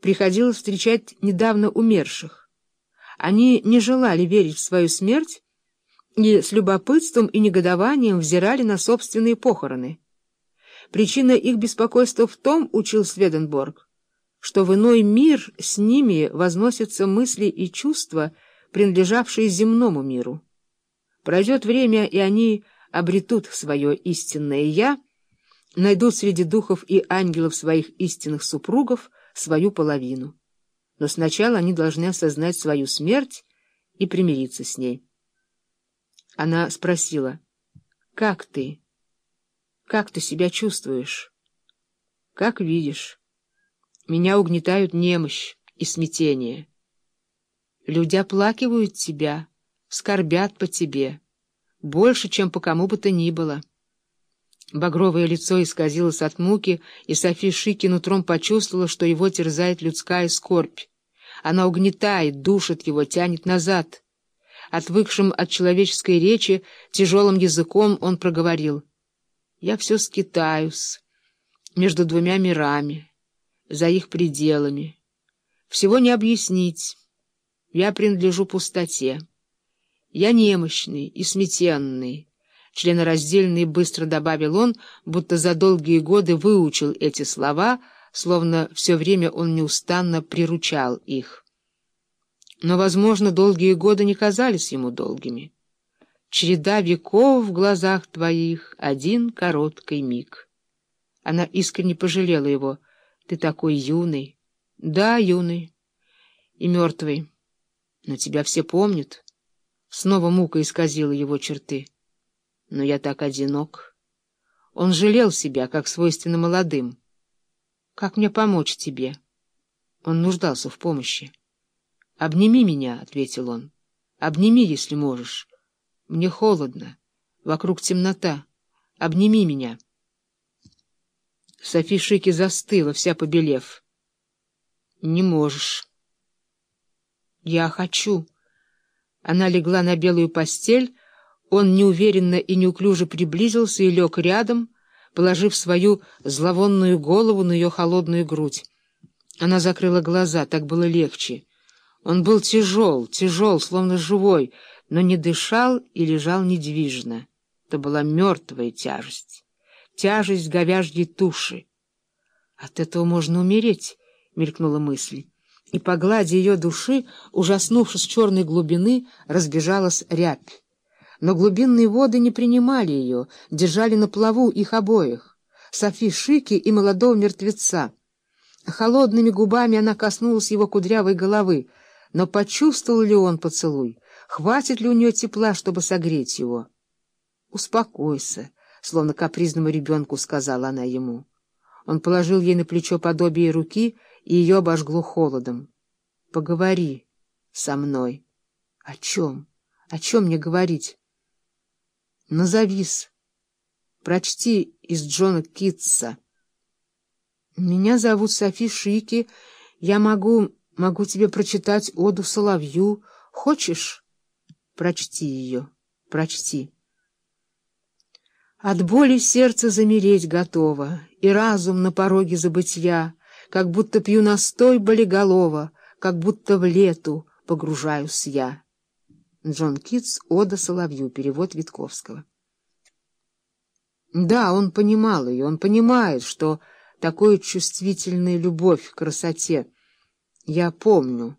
приходилось встречать недавно умерших. Они не желали верить в свою смерть и с любопытством и негодованием взирали на собственные похороны. Причина их беспокойства в том, учил Сведенборг, что в иной мир с ними возносятся мысли и чувства, принадлежавшие земному миру. Пройдет время, и они обретут свое истинное «я», найдут среди духов и ангелов своих истинных супругов свою половину. Но сначала они должны осознать свою смерть и примириться с ней. Она спросила, «Как ты? Как ты себя чувствуешь?» «Как видишь. Меня угнетают немощь и смятение. Люди оплакивают тебя, скорбят по тебе, больше, чем по кому бы то ни было». Багровое лицо исказилось от муки, и Софи Шики нутром почувствовала, что его терзает людская скорбь. Она угнетает, душит его, тянет назад — Отвыкшим от человеческой речи, тяжелым языком он проговорил. «Я все скитаюсь между двумя мирами, за их пределами. Всего не объяснить. Я принадлежу пустоте. Я немощный и сметенный». Членораздельный быстро добавил он, будто за долгие годы выучил эти слова, словно все время он неустанно приручал их. Но, возможно, долгие годы не казались ему долгими. Череда веков в глазах твоих — один короткий миг. Она искренне пожалела его. Ты такой юный. Да, юный. И мертвый. Но тебя все помнят. Снова мука исказила его черты. Но я так одинок. Он жалел себя, как свойственно молодым. Как мне помочь тебе? Он нуждался в помощи. «Обними меня», — ответил он. «Обними, если можешь. Мне холодно. Вокруг темнота. Обними меня». Софи Шики застыла, вся побелев. «Не можешь». «Я хочу». Она легла на белую постель, он неуверенно и неуклюже приблизился и лег рядом, положив свою зловонную голову на ее холодную грудь. Она закрыла глаза, так было легче. Он был тяжел, тяжел, словно живой, но не дышал и лежал недвижно. Это была мертвая тяжесть, тяжесть говяжьей туши. «От этого можно умереть», — мелькнула мысль. И по глади ее души, ужаснувшись черной глубины, разбежалась рябь. Но глубинные воды не принимали ее, держали на плаву их обоих, Софи Шики и молодого мертвеца. Холодными губами она коснулась его кудрявой головы, но почувствовал ли он поцелуй? Хватит ли у нее тепла, чтобы согреть его? «Успокойся», — словно капризному ребенку сказала она ему. Он положил ей на плечо подобие руки, и ее обожгло холодом. «Поговори со мной». «О чем? О чем мне говорить?» «Назовись. Прочти из Джона Китса». «Меня зовут Софи Шики. Я могу...» Могу тебе прочитать оду соловью. Хочешь? Прочти ее, прочти. От боли сердце замереть готово, И разум на пороге забытья, Как будто пью настой болиголова, Как будто в лету погружаюсь я. Джон Китс, Ода Соловью, перевод Витковского. Да, он понимал ее, он понимает, что такое чувствительная любовь к красоте — я помню.